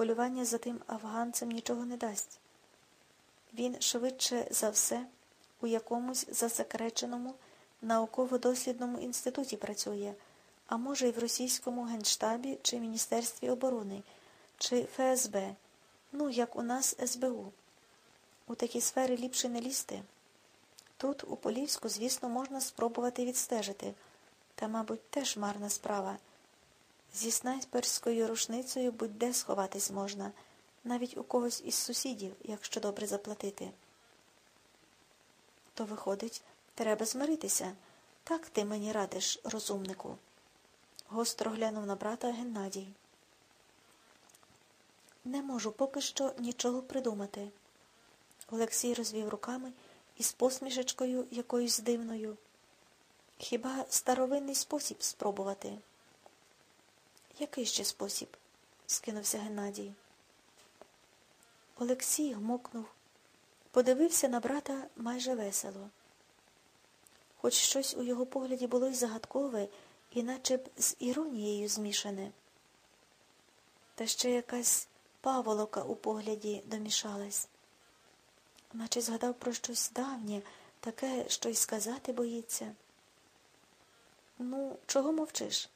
полювання за тим афганцем нічого не дасть. Він швидше за все у якомусь засекреченому науково-дослідному інституті працює, а може й в російському генштабі чи Міністерстві оборони, чи ФСБ, ну як у нас СБУ. У такі сфери ліпше не лізти. Тут, у Полівську, звісно, можна спробувати відстежити, та, мабуть, теж марна справа. Зі снайперською рушницею будь-де сховатись можна, навіть у когось із сусідів, якщо добре заплатити. То, виходить, треба змиритися. Так ти мені радиш, розумнику. Гостро глянув на брата Геннадій. Не можу поки що нічого придумати. Олексій розвів руками із посмішечкою якоюсь дивною. Хіба старовинний спосіб спробувати? Який ще спосіб? скинувся Геннадій. Олексій гмокнув, подивився на брата майже весело. Хоч щось у його погляді було й загадкове, і наче б з іронією змішане. Та ще якась паволока у погляді домішалась, наче згадав про щось давнє, таке, що й сказати боїться. Ну, чого мовчиш?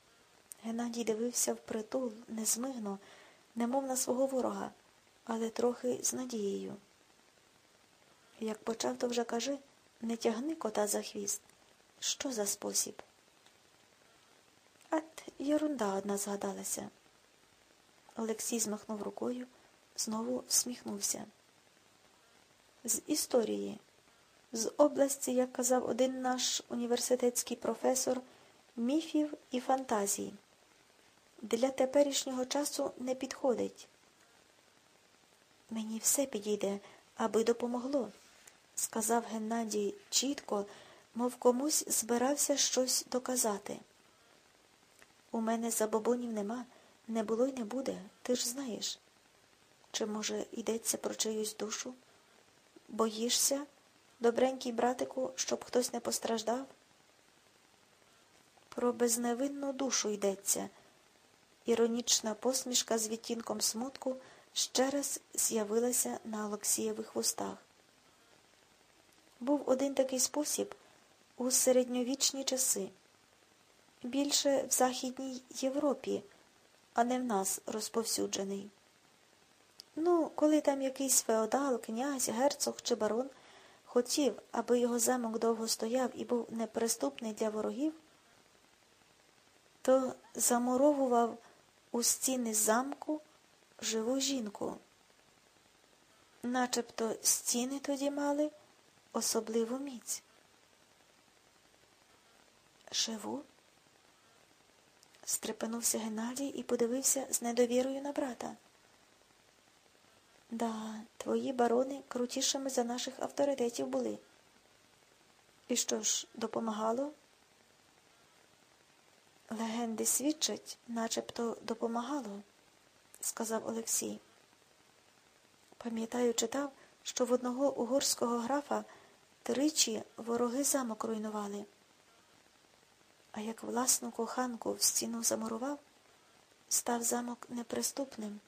Геннадій дивився впритул, незмигно, немов на свого ворога, але трохи з надією. Як почав, то вже кажи, не тягни кота за хвіст. Що за спосіб? Ат, єрунда одна згадалася. Олексій змахнув рукою, знову всміхнувся. З історії, з області, як казав один наш університетський професор, міфів і фантазій. Для теперішнього часу не підходить. Мені все підійде, аби допомогло, сказав Геннадій чітко, мов комусь збирався щось доказати. У мене забобонів нема, не було й не буде, ти ж знаєш. Чи, може, йдеться про чиюсь душу? Боїшся, добренький братику, щоб хтось не постраждав? Про безневинну душу йдеться. Іронічна посмішка з відтінком смутку ще раз з'явилася на Олексієвих вустах. Був один такий спосіб у середньовічні часи, більше в Західній Європі, а не в нас розповсюджений. Ну, коли там якийсь феодал, князь, герцог чи барон хотів, аби його замок довго стояв і був неприступний для ворогів, то замуровував у стіни замку живу жінку. Начебто стіни тоді мали особливу міць. Живу? стрепенувся Геннадій і подивився з недовірою на брата. Да, твої барони крутішими за наших авторитетів були. І що ж, допомагало? Легенди свідчать, начебто допомагало, сказав Олексій. Пам'ятаю, читав, що в одного угорського графа тричі вороги замок руйнували. А як власну коханку в стіну замурував, став замок неприступним,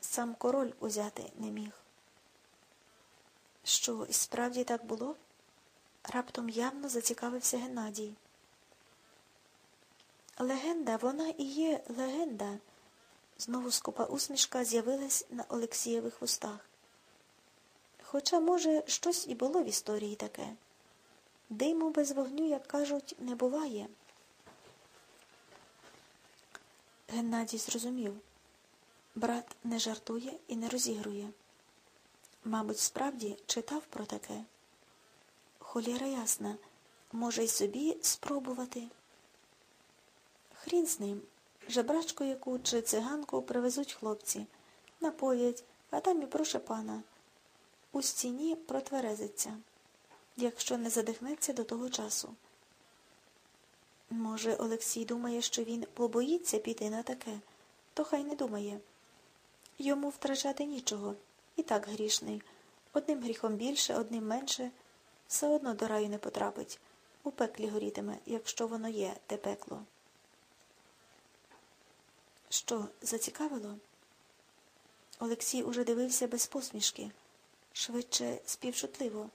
сам король узяти не міг. Що, і справді так було? Раптом явно зацікавився Геннадій. Легенда, вона і є легенда. Знову скупа усмішка з'явилась на Олексієвих устах. Хоча, може, щось і було в історії таке. Диму без вогню, як кажуть, не буває. Геннадій зрозумів. Брат не жартує і не розігрує. Мабуть, справді читав про таке. Холєра ясна, може й собі спробувати. Хрін з ним. Жебрачку яку чи циганку привезуть хлопці, напоять, а там і проше пана. У стіні протверезиться, якщо не задихнеться до того часу. Може, Олексій думає, що він побоїться піти на таке, то хай не думає. Йому втрачати нічого, і так грішний. Одним гріхом більше, одним менше, все одно до раю не потрапить. У пеклі горітиме, якщо воно є, те пекло. Що, зацікавило? Олексій уже дивився без посмішки, швидше співчутливо.